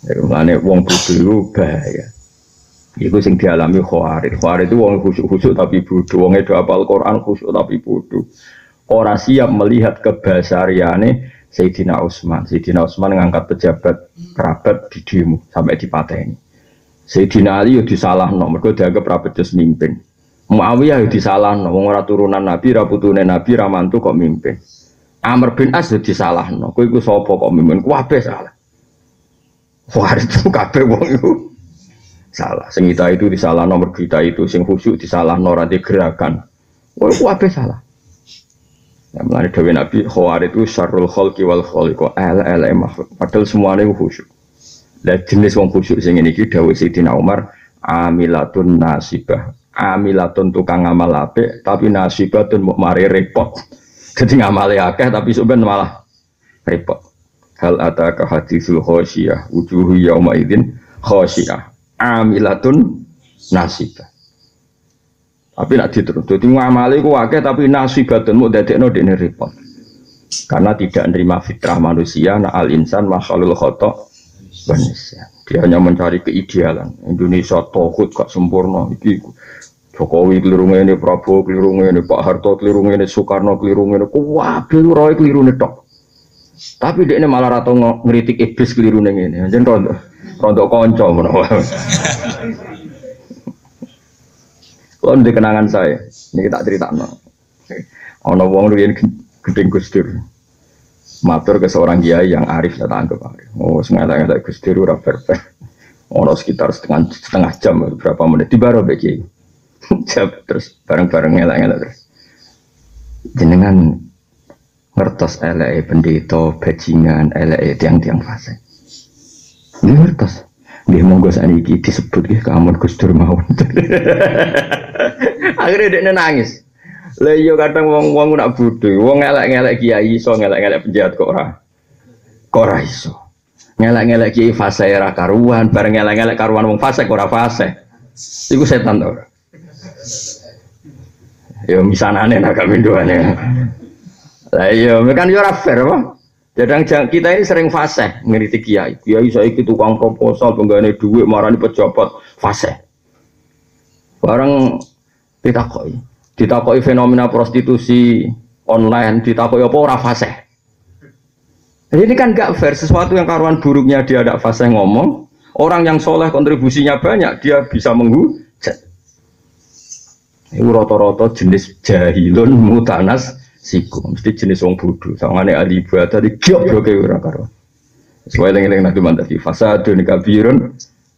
Jadi mulane wong bodoh itu bahaya. Iku sing dialami khawarid. Khawarid itu wong khusyuk-khusyuk tapi bodoh. Wong itu apal Quran khusyuk tapi bodoh. Orang siap melihat kebasariane Sayyidina Utsman. Sayyidina Utsman ngangkat pejabat kerabat di demo sampai dipateni. Sayyidina Ali yo disalahno, mergo dianggap ra becus mimpin. Muawiyah yo disalahno, wong ora turunan Nabi, ra putune Nabi, ra mantu kok mimpin. Amr bin As yo disalahno, kowe iku sapa kok mimpin? Kabeh salah. Wah, itu kabeh wong iku salah. Sing kita itu disalah nomor kita itu, sing khusyuk disalah ora gerakan. Wah, kabeh salah. Ya, melalui Dewi Nabi, khawar itu syarul khalqi wal khaliqo, ala ala makhluk. Padahal semuanya khusyuk. Dan jenis wong khusyuk sing ini kita Dewi Sayyidina Umar, amilatun nasibah. Amilatun tukang ngamal ape, tapi nasibatun mau mari repot. Jadi ngamali akeh, tapi sebenarnya malah repot. Hal ataka hadisul khosyiyah, wujuhu yawma idin khosyiyah. Amilatun nasibah. Tapi nak diterus. Jadi ngamali ku akeh tapi nasibatun mu dadekno dekne repot. Karena tidak menerima fitrah manusia, nah al insan makhlul khotok manusia. Dia hanya mencari keidealan. Indonesia tohut kok sempurna. Iki Jokowi keliru ini, Prabowo keliru ini, Pak Harto keliru ini, Soekarno keliru ini. Keliru roy keliru ini. Tapi dia ini malah rata ngeritik iblis keliru ini. Jadi rontok, rontok konco. Kalau di kenangan saya, ini kita cerita no. Ono wong riyen gedeng Gusdur. Matur ke seorang kiai yang arif saya tangkap arif. Oh, sengaja ngelak Gusdur ora fair Ono sekitar setengah setengah jam berapa menit di baro beki. terus bareng-bareng ngelak-ngelak terus. Jenengan ngertos LE pendeta bajingan LE tiang-tiang fase. Ini ngertos. Dia monggo saniki disebut ke kamu Gus Dur mau. Akhirnya dia nangis. Lah iya kadang wong-wong nak bodho, wong ngelek-ngelek kiai iso ngelek-ngelek penjahat kok ora. Kok ora iso. Ngelek-ngelek kiai fase ora karuan, bareng ngelek-ngelek karuan wong fase ora fase. Iku setan ora. Ya misanane nak kamindoane. Lah iya, kan yo ora fair apa? Jadang kita ini sering fase ngeritik kiai. Kiai itu tukang proposal penggane duit marani pejabat fase. Barang ditakoi, ditakoi fenomena prostitusi online, ditakoi apa ora fase. Jadi ini kan gak fair sesuatu yang karuan buruknya dia ada fase ngomong, orang yang soleh kontribusinya banyak dia bisa menghujat. Ini roto-roto jenis jahilun mutanas siku mesti jenis wong bodoh. Sawangane ahli ibadah di goblok e ora karo. Sesuai dengan nabi mantap fasadun kabirun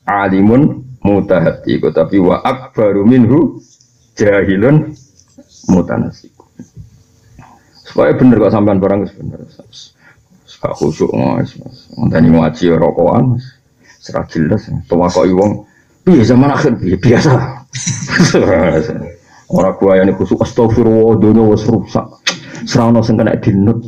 alimun mutahati. Tapi wa akbaru minhu jahilun mutanasiku supaya bener kok sampean barang bener Gak khusyuk mas, ngenteni ngaji rokokan, serah jelas. Tuh kok iwong, biasa zaman akhir? Biasa. Orang gua yang khusyuk astagfirullah, dunia was rusak. Serana sing kena dinut.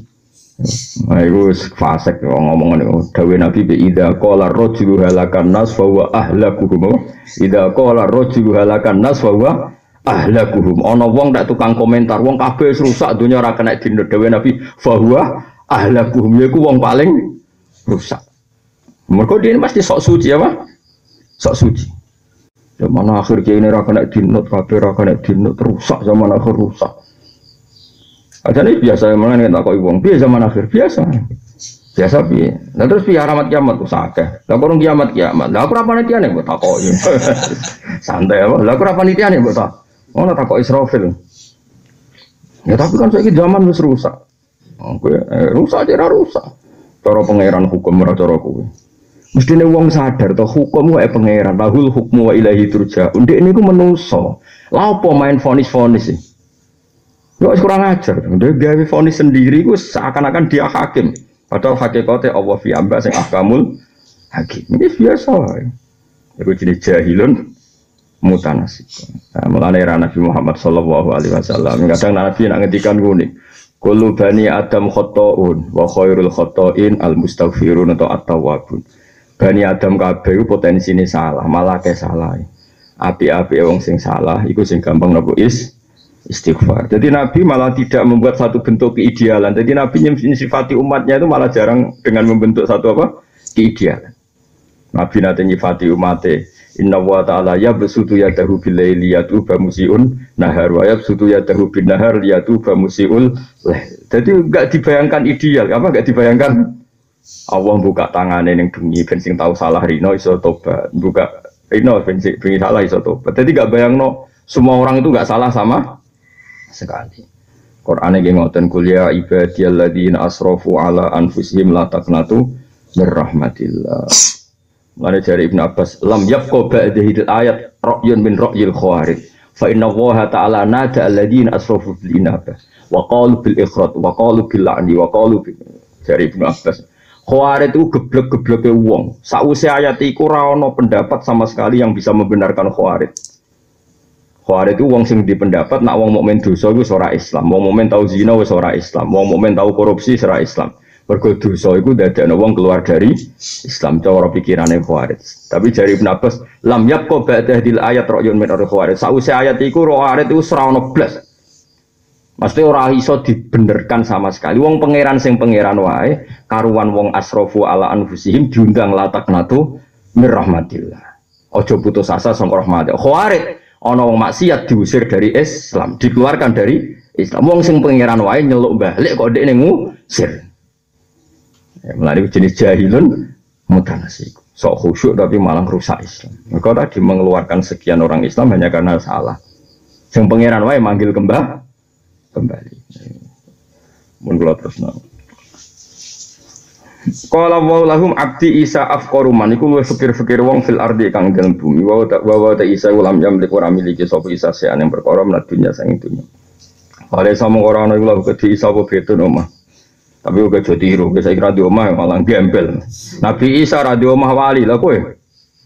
Nah, itu fasek ngomong ini. Dawe Nabi bi ida qala rajulu halakan nas fa huwa ahlakuhum. Ida qala rajulu halakan nas fa huwa ahlakuhum. Ana wong tak tukang komentar, wong kabeh rusak dunia ora kena dinut. Dawe Nabi fa huwa ahlakuhum yaiku wong paling rusak. Mereka dia pasti sok suci apa? Sok suci. Zaman akhir kiai ini rakan dinut, kabeh rakan dinut rusak zaman akhir rusak. Aja nih biasa yang mana kita kau uang biasa zaman akhir biasa. Biasa bi. Nah terus biar amat kiamat tuh sakeh. Lah kurang kiamat kiamat. Lah aku apa nih nih buat takoi. Santai apa? Lah aku apa nih buat tak? Oh nak takoi Israfil. Ya tapi kan saya zaman wis rusak. Oke, eh, rusak aja rusak. Cara pangeran hukum ora cara kowe. Mestine wong sadar to hukum wae pangeran, bahul hukmu wa ilahi turja. Ndek niku menungso. Lah apa main fonis-fonis sih? Lu kurang ajar. Dia gawe vonis sendiri gue seakan-akan dia hakim. Padahal hakikatnya Allah fi amba sing ahkamul hakim. Ini biasa wae. Iku jenis jahilun mutanasib. Nah, era Nabi Muhammad sallallahu alaihi wasallam kadang Nabi nak ngendikan ngene. Kullu Adam khotoun wa khairul khotoin al mustaghfirun atau at-tawwabun. Bani Adam kabeh potensi ini salah, malah ke salah. Api-api wong sing salah iku sing gampang nopo is istighfar. Jadi Nabi malah tidak membuat satu bentuk keidealan. Jadi Nabi sifati umatnya itu malah jarang dengan membentuk satu apa keidealan. Nabi nate nyifati umate Inna wa ta'ala ya besutu ya dahu bilai liyatu bamusiun nahar wa ya besutu ya dahu bin nahar liyatu bamusiul leh. Jadi enggak dibayangkan ideal, apa enggak dibayangkan? Allah buka tangannya yang bengi bensin tahu salah Rino iso tobat, buka Rino bensin bengi salah iso tobat. Jadi enggak bayang no semua orang itu enggak salah sama sekali. Quran yang ngoten kuliah ibadiyalladzina asrofu ala anfusihim la taqnatu. Mana dari Ibn Abbas, lam yabqa ba'dahi ayat ra'yun min ra'yil khawarij. Fa inna Allah ta'ala nada alladhina asrafu bil inabah wa qalu bil ikhrat wa qalu bil la'ni wa qalu bil dari Ibn Abbas. Khawarij itu geblek-gebleke wong. Sausé ayat ora ana pendapat sama sekali yang bisa membenarkan Khawarij. Khawarij itu wong sing di pendapat nak wong mukmin dosa iku ora Islam, wong mukmin tau zina wis ora Islam, wong mukmin tau korupsi ora Islam. Mergo dosa iku dadekno wong keluar dari Islam cara pikirane Khawarij. Tapi jari Ibnu Abbas, lam ba'da hadil ayat ra'yun min Khawarij. Sause ayat iku Khawarij iku ora ono blas. Mesti ora iso dibenerkan sama sekali. Wong pangeran sing pangeran wae, karuan wong asrofu ala anfusihim diundang latak natu mir rahmatillah. Ojo putus asa sangka rahmat. Khawarij ana wong maksiat diusir dari Islam, dikeluarkan dari Islam. Wong sing pangeran wae nyeluk balik kok dekne ngusir. Ya, melalui jenis jahilun mutanasik. Sok khusyuk tapi malah rusak Islam. Maka tadi mengeluarkan sekian orang Islam hanya karena salah. Yang pangeran wae manggil kembali kembali. Mun kula terus nang. Qala wa lahum abdi Isa afqaru man iku luwih fikir-fikir wong fil ardi kang dalem bumi wa wa ta Isa ulam jam lik ora miliki sapa Isa sean yang perkara menat dunya sang dunya. Kale sama ora ana iku lha kedhi Isa apa omah. Tapi uga jadi tiru, saya kira di omah malah gembel. Nabi Isa di omah wali lah kowe.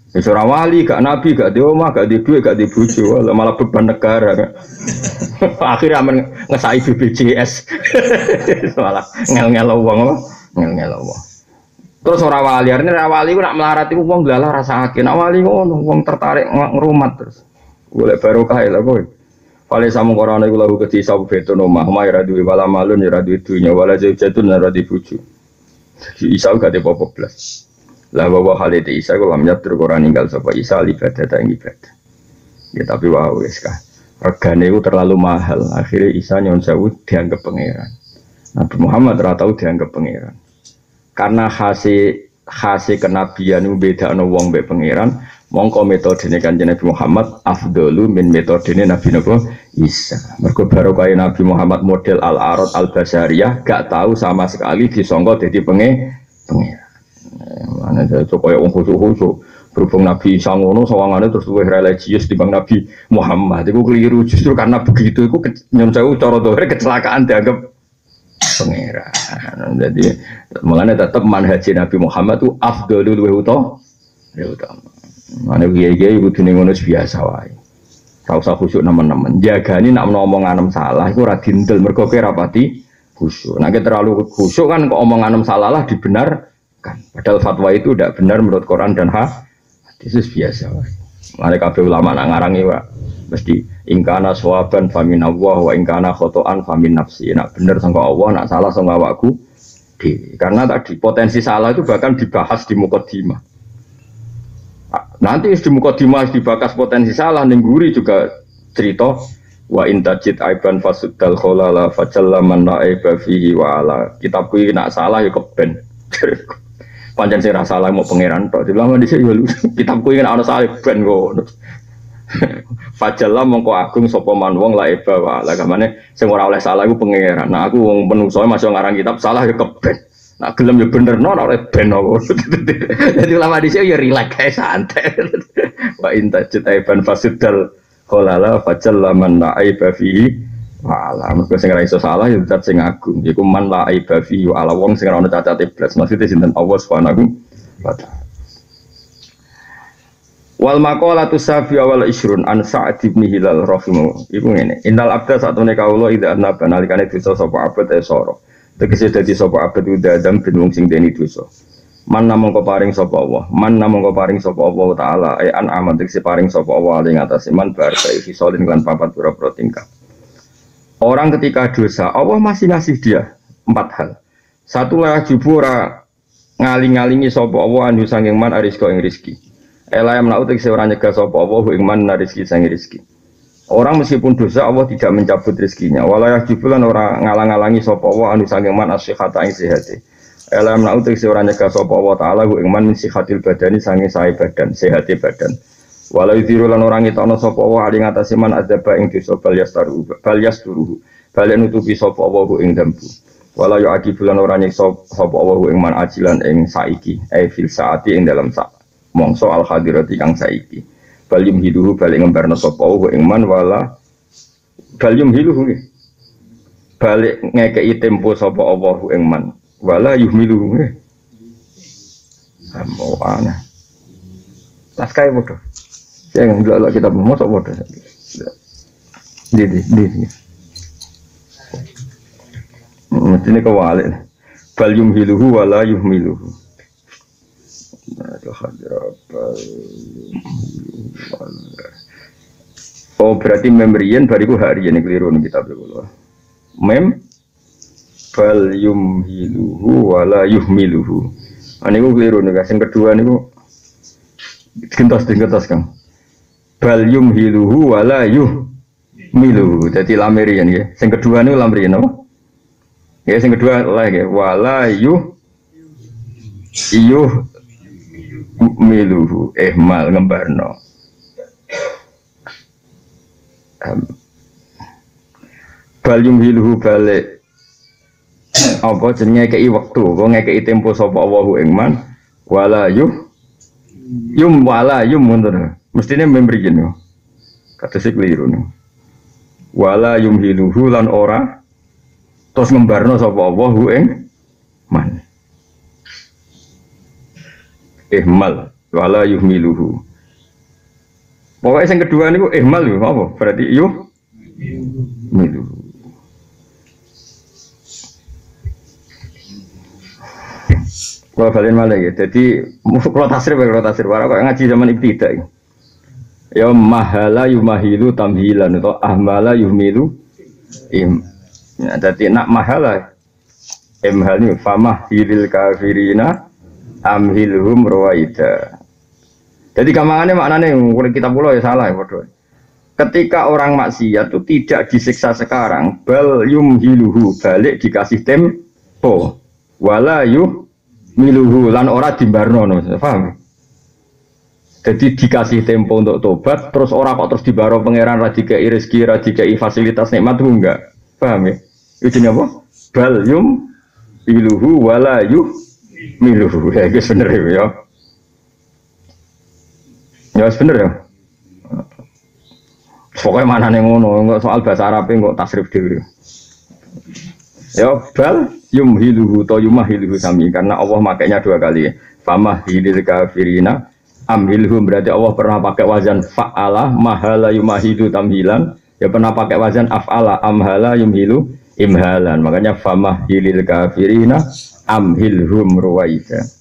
Wis ora wali, gak nabi, gak di omah, gak di duit, gak di bojo, malah beban negara. Akhirnya aman ngesai BPJS. malah ngel-ngel apa? Ngel-ngel wong. Terus ora wali, artinya ora wali ku nak melarat iku wong glalah rasa akeh. Nak wali ngono, wong tertarik ngrumat terus. Golek barokah lah kowe. Fale samu korona iku lahu keti sabu beto no mah ma ora duwe wala malun ora duwe dunya wala jatun ora di bojo. Jadi Isa gak ada apa blas. Lah bahwa hal itu Isa kok lam nyatur ora ninggal sapa Isa ibadah ta ibadah. Ya tapi wah wis kah. Regane itu terlalu mahal. Akhirnya Isa nyon sewu dianggap pangeran. Nabi Muhammad ora tau dianggap pangeran. Karena hasil hasil kenabian itu beda no wong be pangeran mongko metode ini kan Nabi Muhammad afdolu min metode ini Nabi Nabi Isa mereka baru kaya Nabi Muhammad model al arad al basariyah gak tahu sama sekali disongko jadi penge pengira mana saya coba ya khusyuk khusyuk berhubung Nabi Isa ngono sawangannya terus luwih religius bang Nabi Muhammad itu keliru justru karena begitu itu nyom saya cara kecelakaan dianggap pengira jadi mulanya tetap manhaji Nabi Muhammad itu afdolu luwih utama Mana kiai kiai butuh ngono biasa wae. Tahu usah khusyuk nemen-nemen. Jagani nak ngomong anem salah, itu radindel mergo rapati khusyuk. Nah terlalu khusyuk kan kok omong anem salah lah Padahal fatwa itu tidak benar menurut Quran dan hadis biasa wae. Mana kabeh ulama nak ngarangi wa mesti ingkana swaban famin Allah wa ingkana khotoan famin nafsi. Nak bener sangka Allah, nak salah sangka awakku. Karena tadi potensi salah itu bahkan dibahas di mukaddimah. Nanti di mukadimah dibakas potensi salah nengguri juga cerita wa intajid aiban fasudal kholala fajalla man la fihi wa ala nak salah ya keben panjang sih salah mau pangeran tok. Dilama dhisik ya kitab kuwi ana salah ben ngono Fajalla mongko agung sapa man wong eba wa la kamane sing ora oleh salah iku pangeran. Nah aku wong menungso masih ngarang kitab salah ya keben. Nak gelem ya bener no, ora ben aku. Jadi ulama di sini ya rileks kayak santai. Wa inta cita iban fasidal kolala fajal laman la aiba fihi wala. Mergo sing ora iso salah ya zat sing agung. Iku man la aiba fihi wala wong sing ora ono cacat iblis. Maksudnya sinten Allah Subhanahu wa taala. Wal maqalatu safi awal isrun an Sa'd bin Hilal rahimahu. Iku ngene. Innal abda satune kawula idza annaba nalikane dosa sapa abad e soro. Tegese dadi sapa abad udah adam bin wong sing deni dosa. Man namung paring sapa Allah. Man namung paring sapa Allah taala ay an tegese paring sapa Allah ing atas iman bar fi solin lan papat pura-pura tingkah. Orang ketika dosa, Allah masih ngasih dia empat hal. Satu lah jubura ngaling-ngalingi sapa Allah anu sanging man arisko ing rizki. Ela yang menaut ora nyegah sapa Allah ing man rizki sanging rizki. Orang meskipun dosa Allah tidak mencabut rezekinya. Walayah jibulan orang ngalang-alangi sapa Allah anu sanging man asyihata ing sehati. Ela yang menaut ora nyegah sapa Allah taala ing man min sihatil badani sanging sae badan, sehati badan. Walau diru lan orang itu ana sapa Allah ali ngatasi man adzaba ing dosa bal yastaru bal yasturuhu. Bal nutupi sapa Allah ing dampu. Wala yu adi bulan ora nyiksa sapa Allah ing man ajilan ing saiki, e fil saati ing dalam sak mongso al hadirati kang saiki. Bal hiduhu balik ngembarno sapa Allah ing man wala bal hiduhu balik ngekei tempo sapa Allah ing man wala yuhmiluhu. Tas kaya bodoh. Saya nggak kita mau sok bodoh. Di di di. Mestinya kewalik. Bal yumhiluhu wala yuhmiluhu. Oh berarti membrian bariku hari ini keliru nih kita berkulo. Mem bal yumhiluhu wala. Ani ku keliru nih Yang kedua nih gentos gentos kang. Bal yumhiluhu wala yuhmiluhu. Jadi lamirian ya. Yang kedua nih lamirian apa? Ya, yang kedua lagi wala yu iyu miluhu ehmal ngembarno. Um, bal yumhiluhu balik apa jenenge kei waktu apa ngekei tempo sapa Allahu ing man wala yu yum wala yum mundur mestine memberi jeneng kata sik keliru wala yumhiluhu lan ora terus ngembarno sapa Allah hu ing man. Ihmal wala yuhmiluhu pokoknya yang kedua ini ihmal yuk apa? Berarti yuh miluhu kalau kalian malah ya jadi kalau tasir kalau tasir kok ngaji zaman ibtidak ya ya mahala yumahilu tamhilan atau ahmala yuhmilu im Ya, jadi nak mahala emhal ini famah hilil kafirina amhilhum rawaida. Jadi gampangane maknanya kalau kita pulau ya salah ya bodoh. Ketika orang maksiat itu tidak disiksa sekarang, bal yumhiluhu balik dikasih tempo, wala yuh miluhu lan ora dimbarno, paham? Jadi dikasih tempo untuk tobat, terus orang kok terus dibaro pangeran radika rezeki, radika fasilitas nikmat itu enggak, paham ya? Itu apa? Bal yum iluhu wala yuh miluhu. Ya itu bener ya. Ya bener ya. Pokoknya mana nih ngono, nggak soal bahasa Arab nggak tasrif dulu. Ya bal yum hiluhu to hiluhu sami karena Allah makainya dua kali. Fama hilil kafirina amhilhum berarti Allah pernah pakai wazan fa'ala mahala yumahidu tamhilan. Ya pernah pakai wazan af'ala amhala yumhilu imhalan. Makanya famah hilil kafirina amhilhum ruwaida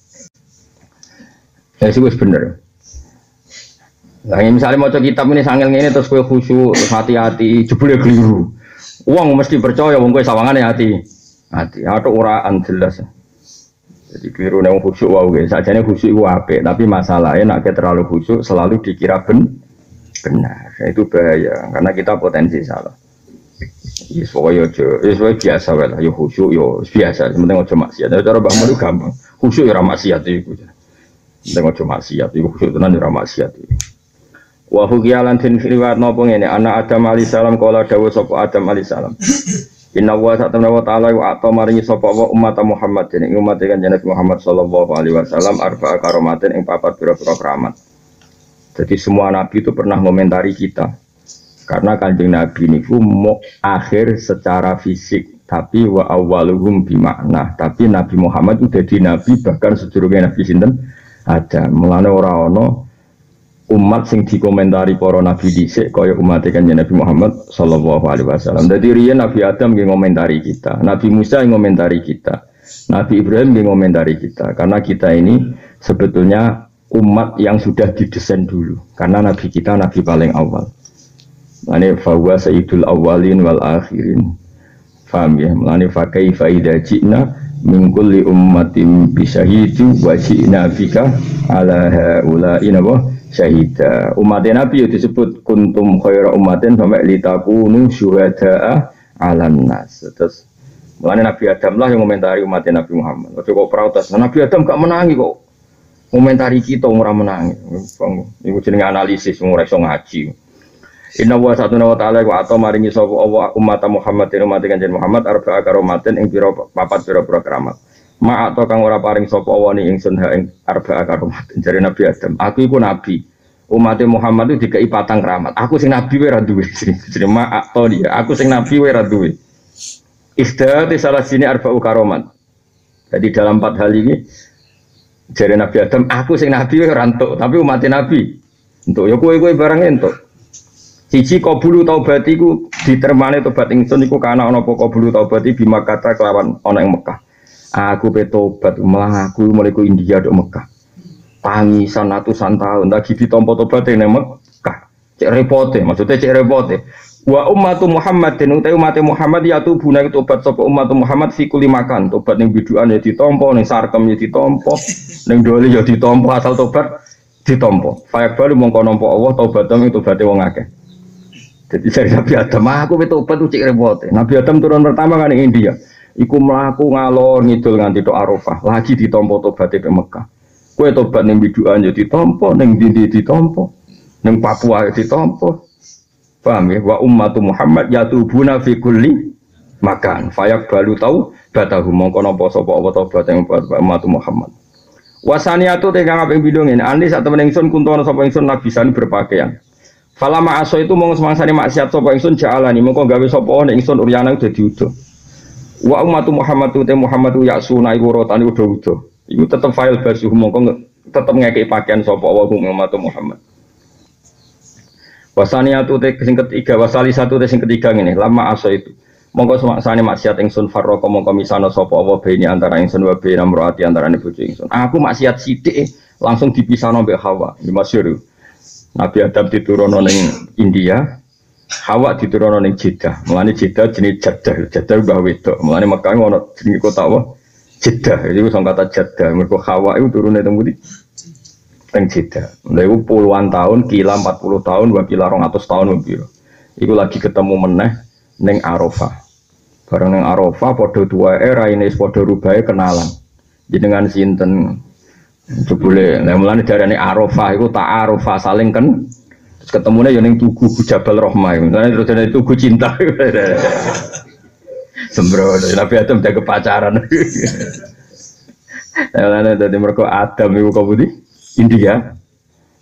ya sih bener. Nah, misalnya mau kitab ini sangil ini terus kue khusyuk, terus hati-hati, jebule keliru. Uang mesti percaya, uang kue sawangan hati, hati, atau uraan jelas. Jadi keliru nih khusyuk wow guys, saja nih khusyuk wape, tapi masalahnya nak terlalu khusyuk selalu dikira ben benar, itu bahaya karena kita potensi salah. Yes, pokoknya aja, yes, biasa lah, yo khusyuk, yo biasa, sementing aja maksiat. Tapi cara bangun itu gampang, khusyuk ya maksiat itu. Sementing aja maksiat, itu khusyuk tenan ya maksiat itu. Wa hukiyalan tin riwayat napa ngene, anak Adam alaihi salam kala dawuh Adam alaihi salam. Inna wa ta'ala wa ta'ala wa atau maringi sapa wa umat Muhammad ing umat kan Nabi Muhammad sallallahu alaihi wasallam arba'a karomatin ing papat pira-pira keramat. Jadi semua nabi itu pernah komentari kita karena kanjeng Nabi niku mau akhir secara fisik tapi wa awaluhum bimakna tapi Nabi Muhammad itu jadi Nabi bahkan sedurunge Nabi sinten? Ada mulane ora ono umat sing dikomentari para nabi dhisik kaya umat kanjeng Nabi Muhammad sallallahu alaihi wasallam. Dadi riyen Nabi Adam nggih ngomentari kita, Nabi Musa yang ngomentari kita, Nabi Ibrahim nggih ngomentari kita karena kita ini sebetulnya umat yang sudah didesain dulu karena nabi kita nabi paling awal. Mane fawa sayyidul awalin wal akhirin. Faham ya? Melani fakai faida jina mingkul li ummatin bisahidu wa ji'na bika ala haula'i napa syahida umatnya nabi itu disebut kuntum khaira umatin sampai litakunu syuhada'a ala nas terus Mulanya Nabi Adam lah yang komentari umatnya Nabi Muhammad. Waktu kok protes, Nabi Adam gak menangi kok. Komentari kita orang menangi. Ibu jenenge analisis, ora iso ngaji. Inna wa satu nawa ta'ala wa atau maringi sopo Allah umat Muhammad umat Muhammad arba karomatin ing piro papat piro piro keramat. Ma atau kang ora paring sopo Allah ni ingsun ha ing arba karomatin jari Nabi Adam. Aku iku nabi. Umat Muhammad itu dikai patang keramat. Aku sing nabi we ra duwe. Jadi ma atau dia. Aku sing nabi we ra duwe. Istilah salah sini arba karomat. Jadi dalam empat hal ini jari Nabi Adam, aku sing nabi we rantuk, tapi umat Nabi. Untuk ya kue kue barang entuk. Siji kabulu taubat iku ditermane tobat ingsun iku kana ana apa kabulu taubat bima kata kelawan ana ing Mekah. Aku pe tobat malah aku mulai ku India do Mekah. Tangisan atusan tahun lagi ditampa tobat ning Mekah. Cek repote, maksudnya cek repote. Wa ummatu Muhammadin utai umat Muhammad ya tubuna tobat sapa umat Muhammad fi kulli makan. Tobat ning biduan ya ditampa, ning sarkem ya ditampa, ning doli ya ditampa asal tobat ditampa. Fayak balu mongko nampa Allah tobat ing tobaté wong akeh. Jadi dari Nabi Adam, aku itu obat tuh cek repot. Nabi Adam turun pertama kan di India. Iku melaku ngalor ngidul nganti to Arafah. Lagi ditompo tobat di Mekah. Kue tobat neng biduan jadi tompo, neng dindi ditompo, neng Papua ditompo. Paham ya? Wa ummatu Muhammad yatubuna fi kulli makan. Fayak balu tahu batahu mongko napa sapa apa tobat yang ummatu Muhammad. Wasaniatu tegang yang bidung ini. Andi saat temen ingsun kuntono sapa ingsun nabisan berpakaian. Fala ma'aso itu mau semangsane maksiat sapa ingsun ja'alani mengko gawe sapa ana ingsun uryana dadi udo. Wa ummatu Muhammad te Muhammad ya'suna iku rotane udo udo. Iku tetep file basuh mongko tetep ngekek pakaian sapa wa ummatu Muhammad. Wasaniatu te sing ketiga wasali satu te sing ketiga ngene lama aso itu. Mongko semangsane maksiat ingsun farroko mongko misano sapa wa beni antara ingsun wa beni amroati antara bojo ingsun. Aku maksiat sithik langsung dipisahno mbek Hawa. Iki masyhur. Nabi Adam diturunkan ning India, Hawa diturunkan ning Jeddah. Mulane Jeddah jenis Jeddah, Jeddah bahwa wedok. Mulane Mekah ono jenis kota apa? Jeddah. Jadi itu kata Jeddah. Mereka Hawa itu turunnya teng budi teng Jeddah. Lha puluhan tahun, kila 40 tahun, wa kila 200 tahun lebih. Iku lagi ketemu meneh ning Arafah. Bareng ning Arafah padha tuwae raine padha rubahe kenalan. Jenengan sinten Jebule, nah mulane darane Arafah iku tak Arafah saling terus ketemunya yang tugu Jabal Rohmah. Misalnya terus ada tugu cinta. Sembro, Nabi Adam jaga pacaran. Mulane dadi mereka Adam iku kok budi India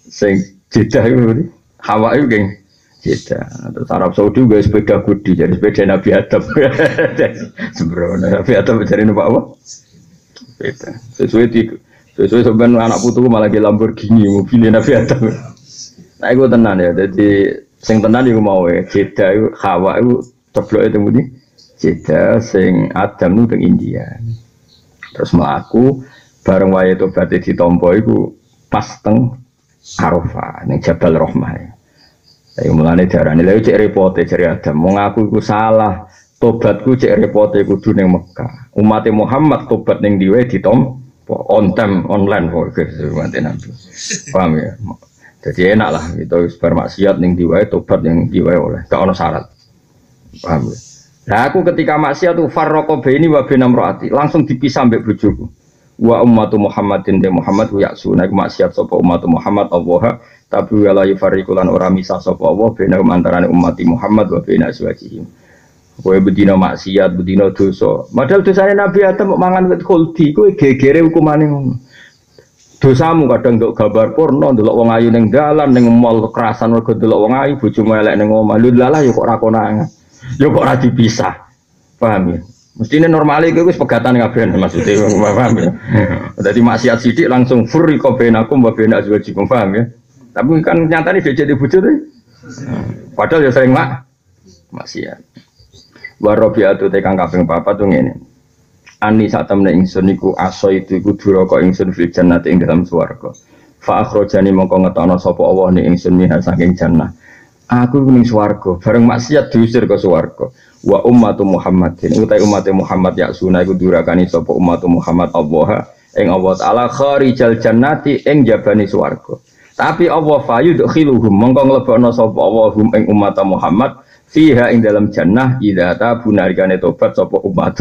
sing Jeddah iku budi Hawa iku geng Jeddah. Terus Arab Saudi juga sepeda kudi jadi sepeda Nabi Adam. Sembro, Nabi Adam jadi numpak apa? Sesuai di Sesuai sebenarnya anak putu malah di Lamborghini mobilnya Nabi Adam. Nah itu tenan ya. Jadi sing tenan itu mau ya. Jeda itu Hawa itu ceblok itu mudi. Jeda sing Adam itu teng India. Terus melaku bareng wae itu berarti ditompo itu pas teng Arafah ning Jabal Rahmah. Ayo mulane darane lha cek repote cari Adam. Wong aku iku salah. Tobatku cek repote kudu ning Mekah. Umat Muhammad tobat ning diwe ditompo on time online kok nanti nanti paham ya jadi enak lah itu bermaksiat yang diwai tobat yang diwai oleh. Gak ono syarat. Paham ya? Nah aku ketika maksiat tuh farroko ini wa benam roati langsung dipisah sampai bujuku wa ummatu Muhammadin de Muhammad wa yaksuna maksiat sapa ummatu Muhammad Allah tapi wala yufarriqulan ora misah sapa Allah benam antarané umat Muhammad wa bena aswajihim Kue bedino maksiat, bedino dosa. Padahal dosanya Nabi Adam mangan wit khuldi, kue gegere hukumane ngono. Dosamu kadang untuk gambar porno, delok wong ayu ning dalan, ning mall kerasan mergo delok wong ayu, bojomu elek ning omah. Lha lalah yo kok ora konangan. Yo kok ora dipisah. Paham ya? Mestinya normal itu wis pegatan kabeh maksudnya paham ya. Dadi maksiat sidik langsung furi kok benakum wa bena azwajikum paham ya. Tapi kan nyatane dia jadi bojo Padahal ya sering mak maksiat. Warobiatu tekang kaping papa tuh ngene. Ani saat temen ingsun iku aso itu iku duraka ingsun fil jannati ing dalam swarga. Fa akhrajani mongko ngetono sapa Allah ni ingsun minha saking jannah. Aku ning swarga, bareng maksiat diusir ke swarga. Wa ummatu Muhammadin, utai umat Muhammad ya sunah iku durakani sapa umat Muhammad Allah ing Allah taala kharijal jannati ing jabani swarga. Tapi Allah fayudkhiluhum mongko nglebokno sapa Allah hum ing umat Muhammad fiha ing dalam jannah idza tabu narikane tobat sapa umat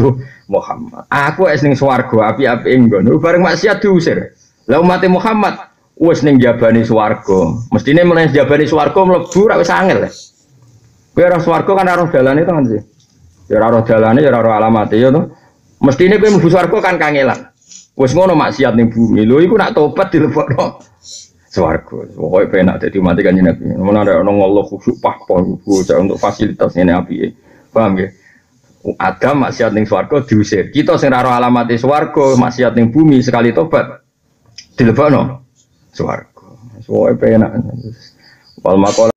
Muhammad. Aku es ning swarga api-api ing ngono bareng maksiat diusir. Lah umat Muhammad wis ning jabani swarga. Mestine mulai jabani swarga mlebu ra wis angel. Kowe swarga kan ora dalane to kan sih. Ya ora dalane ya ora alamate ya to. Mestine kowe mlebu swarga kan kangelan. Wis ngono maksiat ning bumi. Lho iku nak tobat dilebokno swarga. Pokoke penak dadi mati kan Nabi. Mun ada ono Allah khusyuk pahpo bocah untuk fasilitas ini api. Paham ya? Adam maksiat ning swarga diusir. Kita sing ora alamat swarga, maksiat ning bumi sekali tobat dilebokno swarga. Pokoke penak. Wal makola